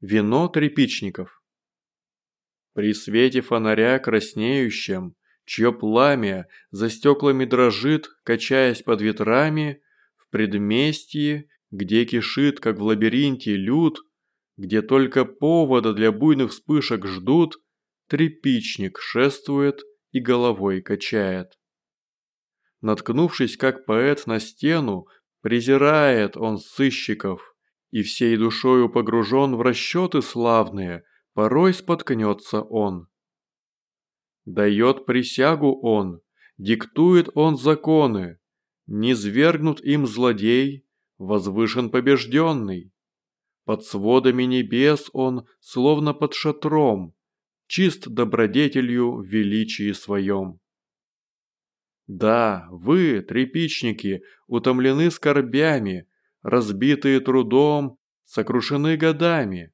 Вино трепичников. При свете фонаря краснеющем, чье пламя за стеклами дрожит, качаясь под ветрами, в предместье, где кишит, как в лабиринте, люд, где только повода для буйных вспышек ждут, трепичник шествует и головой качает. Наткнувшись, как поэт на стену, презирает он сыщиков, и всей душою погружен в расчеты славные, порой споткнется он. Дает присягу он, диктует он законы, не свергнут им злодей, возвышен побежденный. Под сводами небес он, словно под шатром, чист добродетелью в величии своем. Да, вы, трепичники, утомлены скорбями, разбитые трудом, сокрушены годами.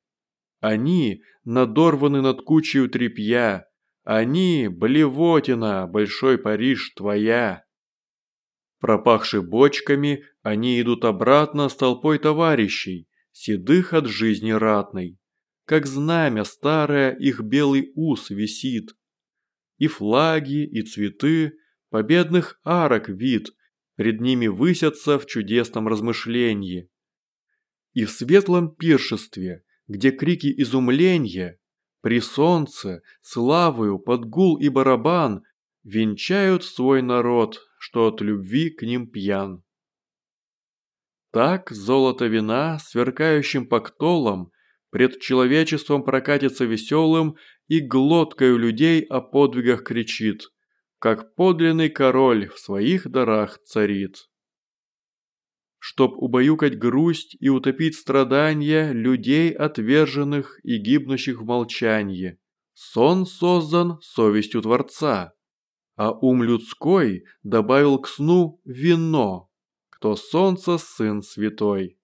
Они надорваны над кучей тряпья, они, блевотина, большой Париж твоя. Пропахши бочками, они идут обратно с толпой товарищей, седых от жизни ратной. Как знамя старое их белый ус висит. И флаги, и цветы, победных арок вид, пред ними высятся в чудесном размышлении. И в светлом пиршестве, где крики изумления, при солнце, славою, под гул и барабан венчают свой народ, что от любви к ним пьян. Так золото вина, сверкающим пактолом, пред человечеством прокатится веселым и глоткою людей о подвигах кричит – как подлинный король в своих дарах царит. Чтоб убаюкать грусть и утопить страдания людей отверженных и гибнущих в молчании, сон создан совестью Творца, а ум людской добавил к сну вино, кто солнца сын святой.